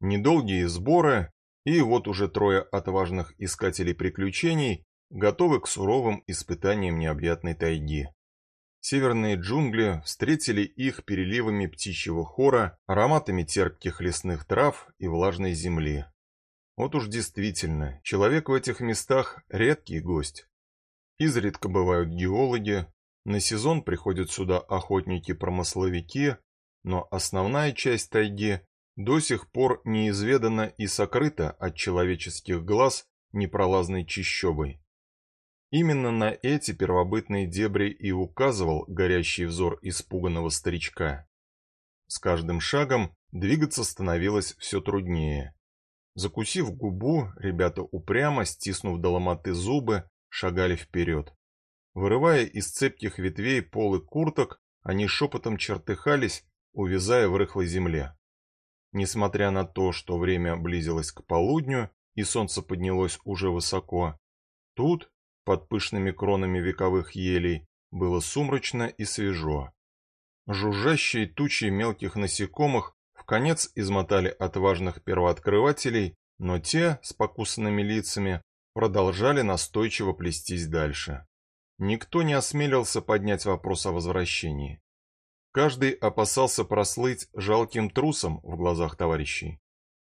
Недолгие сборы, и вот уже трое отважных искателей приключений готовы к суровым испытаниям необъятной тайги. Северные джунгли встретили их переливами птичьего хора, ароматами терпких лесных трав и влажной земли. Вот уж действительно, человек в этих местах редкий гость. Изредка бывают геологи, на сезон приходят сюда охотники-промысловики, но основная часть тайги до сих пор неизведана и сокрыта от человеческих глаз непролазной чащобой. Именно на эти первобытные дебри и указывал горящий взор испуганного старичка. С каждым шагом двигаться становилось все труднее. Закусив губу, ребята упрямо, стиснув до ломоты зубы, шагали вперед. Вырывая из цепких ветвей полы курток, они шепотом чертыхались, увязая в рыхлой земле. Несмотря на то, что время близилось к полудню и солнце поднялось уже высоко, тут, под пышными кронами вековых елей было сумрачно и свежо. Жужжащие тучи мелких насекомых в конец измотали отважных первооткрывателей, но те, с покусанными лицами, продолжали настойчиво плестись дальше. Никто не осмелился поднять вопрос о возвращении. Каждый опасался прослыть жалким трусом в глазах товарищей.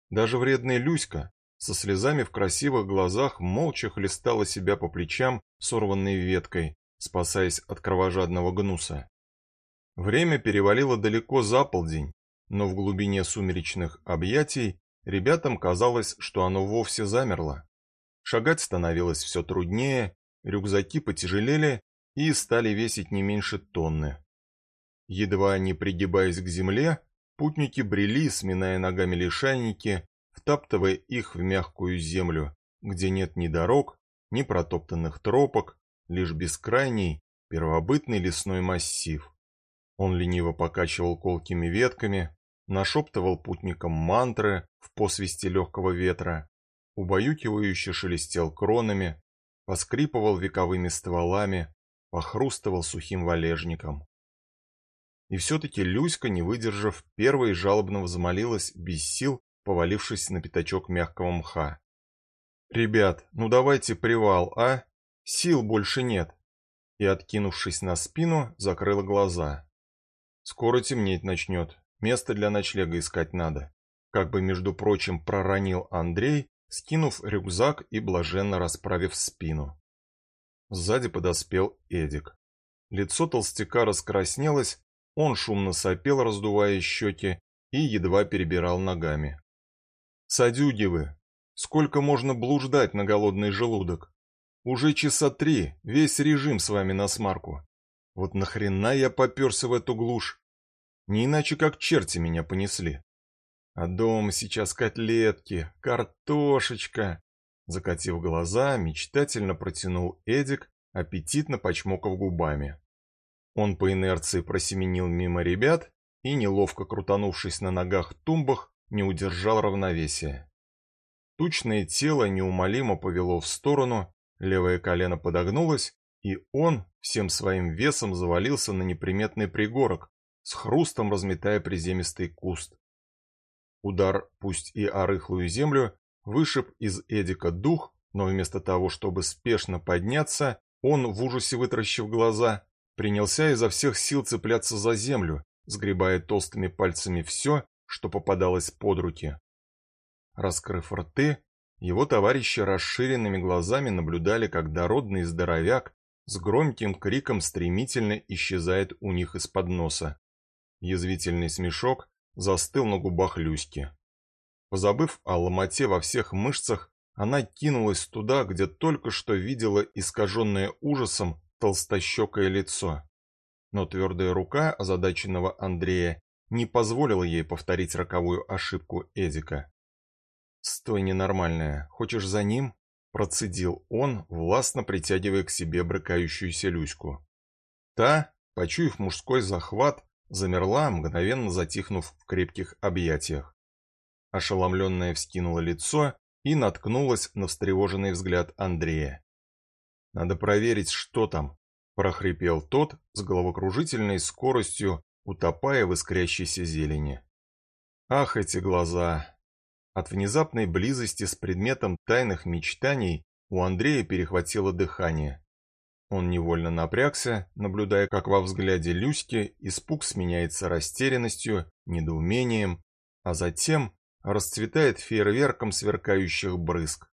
Даже вредная Люська, со слезами в красивых глазах молча хлестала себя по плечам сорванной веткой, спасаясь от кровожадного гнуса. Время перевалило далеко за полдень, но в глубине сумеречных объятий ребятам казалось, что оно вовсе замерло. Шагать становилось все труднее, рюкзаки потяжелели и стали весить не меньше тонны. Едва не пригибаясь к земле, путники брели, сминая ногами лишайники, втаптывая их в мягкую землю, где нет ни дорог, ни протоптанных тропок, лишь бескрайний, первобытный лесной массив. Он лениво покачивал колкими ветками, нашептывал путникам мантры в посвисте легкого ветра, убаюкивающе шелестел кронами, поскрипывал вековыми стволами, похрустывал сухим валежником. И все-таки Люська, не выдержав, первой жалобно взмолилась без сил повалившись на пятачок мягкого мха. «Ребят, ну давайте привал, а? Сил больше нет!» И, откинувшись на спину, закрыла глаза. «Скоро темнеть начнет, место для ночлега искать надо», как бы, между прочим, проронил Андрей, скинув рюкзак и блаженно расправив спину. Сзади подоспел Эдик. Лицо толстяка раскраснелось, он шумно сопел, раздувая щеки, и едва перебирал ногами. Садюги вы, сколько можно блуждать на голодный желудок? Уже часа три, весь режим с вами на смарку. Вот нахрена я поперся в эту глушь? Не иначе, как черти меня понесли. А дома сейчас котлетки, картошечка. Закатив глаза, мечтательно протянул Эдик, аппетитно почмокав губами. Он по инерции просеменил мимо ребят и, неловко крутанувшись на ногах-тумбах, не удержал равновесия. Тучное тело неумолимо повело в сторону, левое колено подогнулось, и он всем своим весом завалился на неприметный пригорок, с хрустом разметая приземистый куст. Удар, пусть и о рыхлую землю, вышиб из Эдика дух, но вместо того, чтобы спешно подняться, он, в ужасе вытаращив глаза, принялся изо всех сил цепляться за землю, сгребая толстыми пальцами все, что попадалось под руки. Раскрыв рты, его товарищи расширенными глазами наблюдали, как дородный здоровяк с громким криком стремительно исчезает у них из-под носа. Язвительный смешок застыл на губах Люськи. Позабыв о ломоте во всех мышцах, она кинулась туда, где только что видела искаженное ужасом толстощекое лицо. Но твердая рука озадаченного Андрея не позволила ей повторить роковую ошибку Эдика. «Стой, ненормальная, хочешь за ним?» Процедил он, властно притягивая к себе брыкающуюся Люську. Та, почуяв мужской захват, замерла, мгновенно затихнув в крепких объятиях. Ошеломленная вскинула лицо и наткнулась на встревоженный взгляд Андрея. «Надо проверить, что там», – прохрипел тот с головокружительной скоростью, утопая в искрящейся зелени. Ах, эти глаза! От внезапной близости с предметом тайных мечтаний у Андрея перехватило дыхание. Он невольно напрягся, наблюдая, как во взгляде Люськи испуг сменяется растерянностью, недоумением, а затем расцветает фейерверком сверкающих брызг.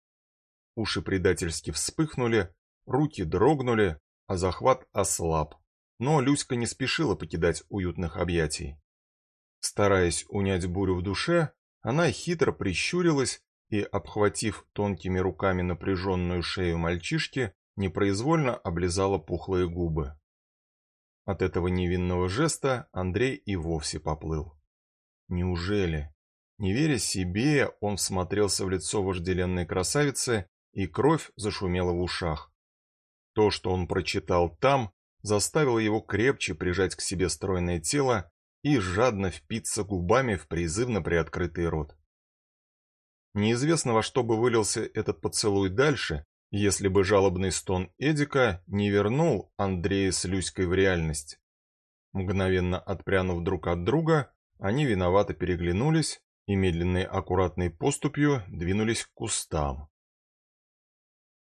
Уши предательски вспыхнули, руки дрогнули, а захват ослаб. Но Люська не спешила покидать уютных объятий. Стараясь унять бурю в душе, она хитро прищурилась и, обхватив тонкими руками напряженную шею мальчишки, непроизвольно облизала пухлые губы. От этого невинного жеста Андрей и вовсе поплыл. Неужели? Не веря себе, он всмотрелся в лицо вожделенной красавицы, и кровь зашумела в ушах. То, что он прочитал там, заставило его крепче прижать к себе стройное тело и жадно впиться губами в призывно приоткрытый рот. Неизвестно, во что бы вылился этот поцелуй дальше, если бы жалобный стон Эдика не вернул Андрея с Люськой в реальность. Мгновенно отпрянув друг от друга, они виновато переглянулись и медленной аккуратной поступью двинулись к кустам.